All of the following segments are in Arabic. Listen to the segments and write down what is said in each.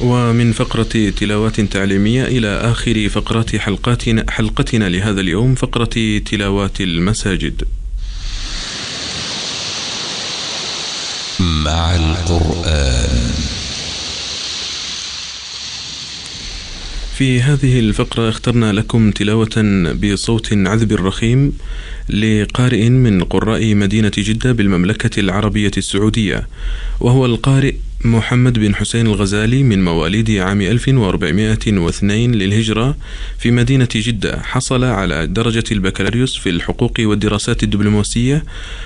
ومن فقرة تلاوات تعليمية إلى آخر فقرات حلقاتنا حلقتنا لهذا اليوم فقرة تلاوات المساجد. مع القرآن. في هذه الفقرة اخترنا لكم تلاوة بصوت عذب رخيم لقارئ من قراء مدينة جدة بالمملكة العربية السعودية وهو القارئ محمد بن حسين الغزالي من مواليد عام 1402 للهجرة في مدينة جدة حصل على درجة البكالوريوس في الحقوق والدراسات الدبلوماسية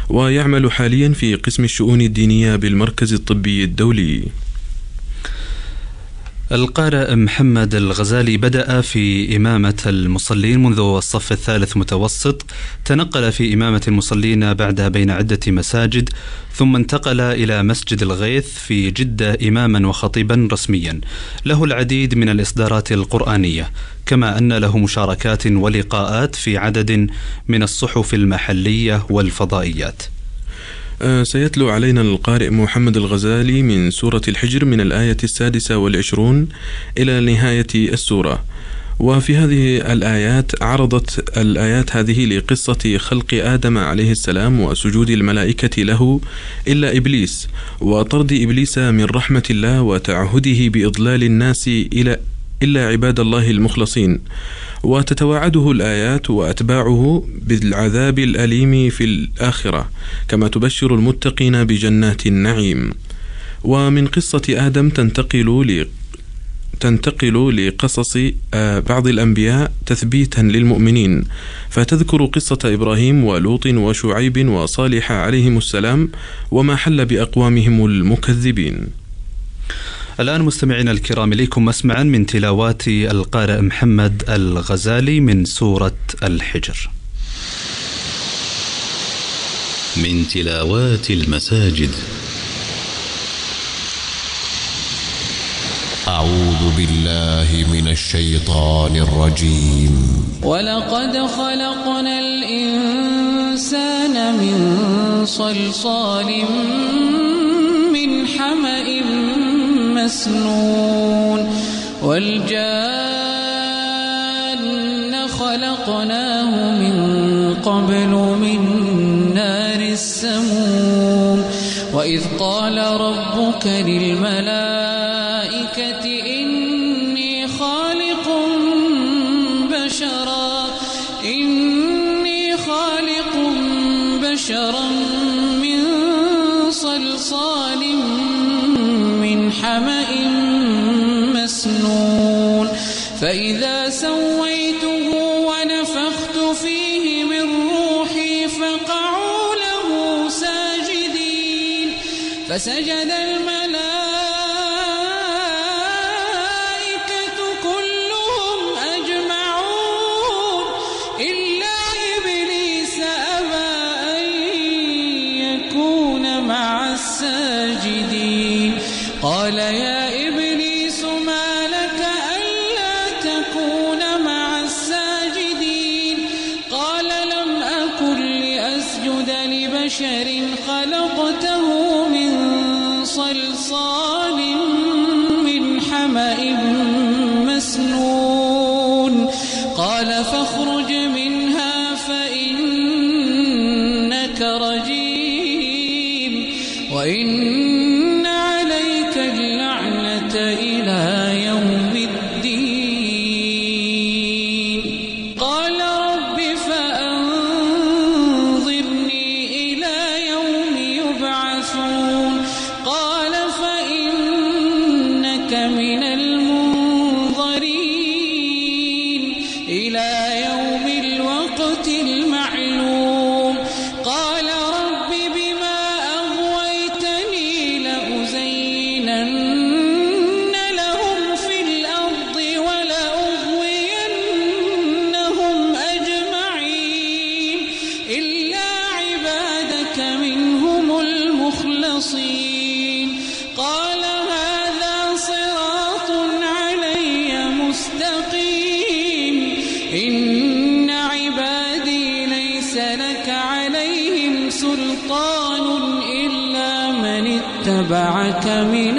ويعمل حاليا في قسم الشؤون الدينية بالمركز الطبي الدولي. القارئ محمد الغزالي بدأ في إمامة المصلين منذ الصف الثالث متوسط تنقل في إمامة المصلين بعدها بين عدة مساجد ثم انتقل إلى مسجد الغيث في جدة إماما وخطيبا رسميا. له العديد من الإصدارات القرآنية كما أن له مشاركات ولقاءات في عدد من الصحف المحلية والفضائيات. سيتلو علينا القارئ محمد الغزالي من سورة الحجر من الآية السادسة والعشرون إلى نهاية السورة. وفي هذه الآيات عرضت الآيات هذه لقصة خلق آدم عليه السلام وسجود الملائكة له إلا إبليس وطرد إبليس من رحمة الله وتعهده بإضلال الناس إلى إلا عباد الله المخلصين. وتتواعده الآيات وأتباعه بالعذاب الأليم في الآخرة كما تبشر المتقين بجنات النعيم. ومن قصة آدم تنتقل ل تنتقل لقصص آه، بعض الأنبياء تثبيتا للمؤمنين. فتذكر قصة إبراهيم ولوط وشعيب وصالح عليهم السلام وما حل بأقوامهم المكذبين. الآن مستمعينا الكرام إليكم مسمعا من تلاوات القارئ محمد الغزالي من سورة الحجر. من تلاوات المساجد. أعوذ بالله من الشيطان الرجيم. ولقد خلقنا الإنسان من صلصال من حمأ مسنون والجان خلقناه من قبل من نار السموم وإذ قال ربك للملائكة فسجد الملائكة كلهم أجمعون. إلا إبليس أبى أن يكون مع الساجدين. قال يا أتبعك من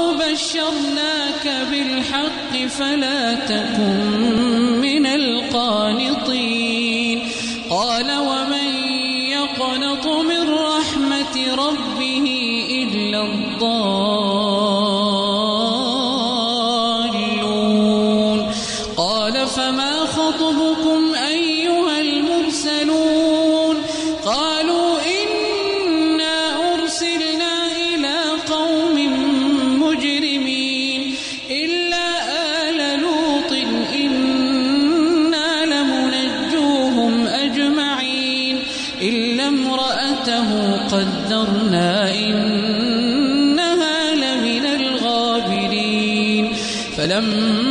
بشرناك بالحق فلا تكن من قدرنا إنها لمن الغابرين فلما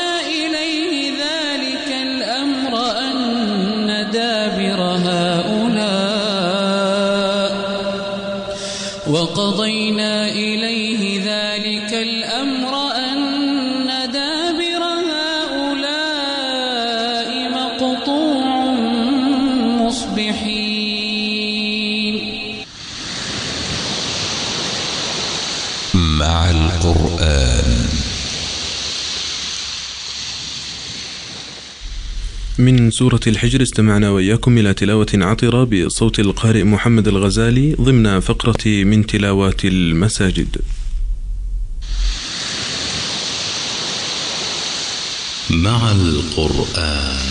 مقطوع مصبحين. مع القرآن. من سورة الحجر استمعنا وإياكم إلى تلاوة عطرة بصوت القارئ محمد الغزالي ضمن فقرة من تلاوات المساجد. مع القرآن.